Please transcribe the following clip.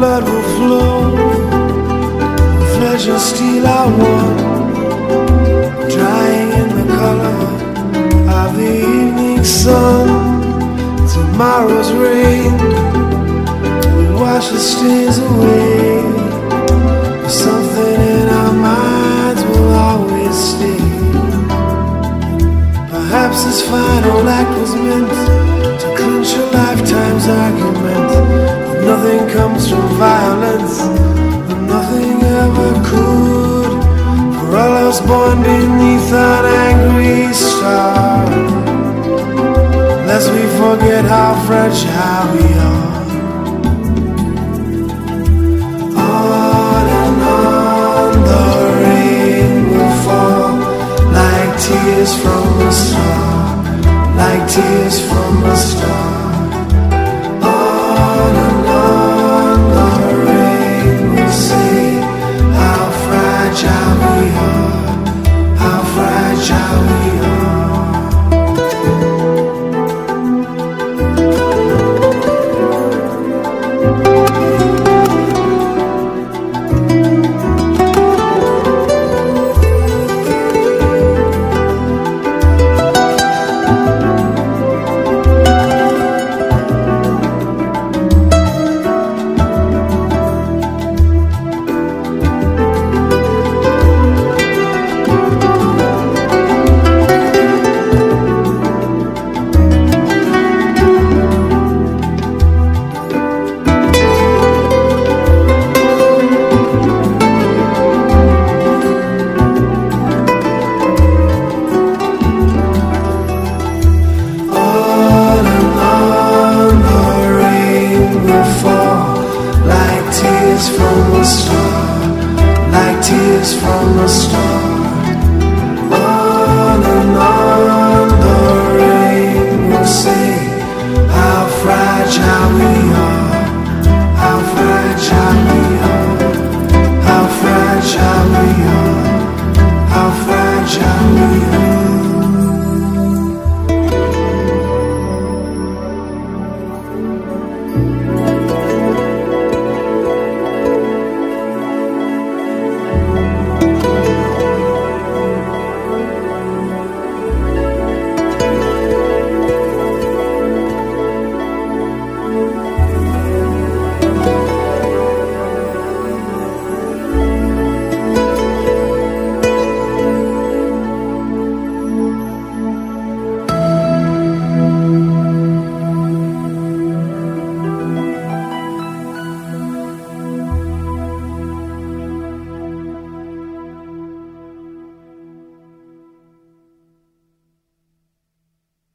will flow. Flesh and steel are one, drying in the color of the evening sun. Tomorrow's rain will wash the stains away. Something in our minds will always stay. Perhaps this final act was meant to clinch a lifetime's argument. Beneath an angry star, lest we forget how fragile we are. On and on the rain will fall like tears from a star, like tears from a star. Fragile we are. From a star,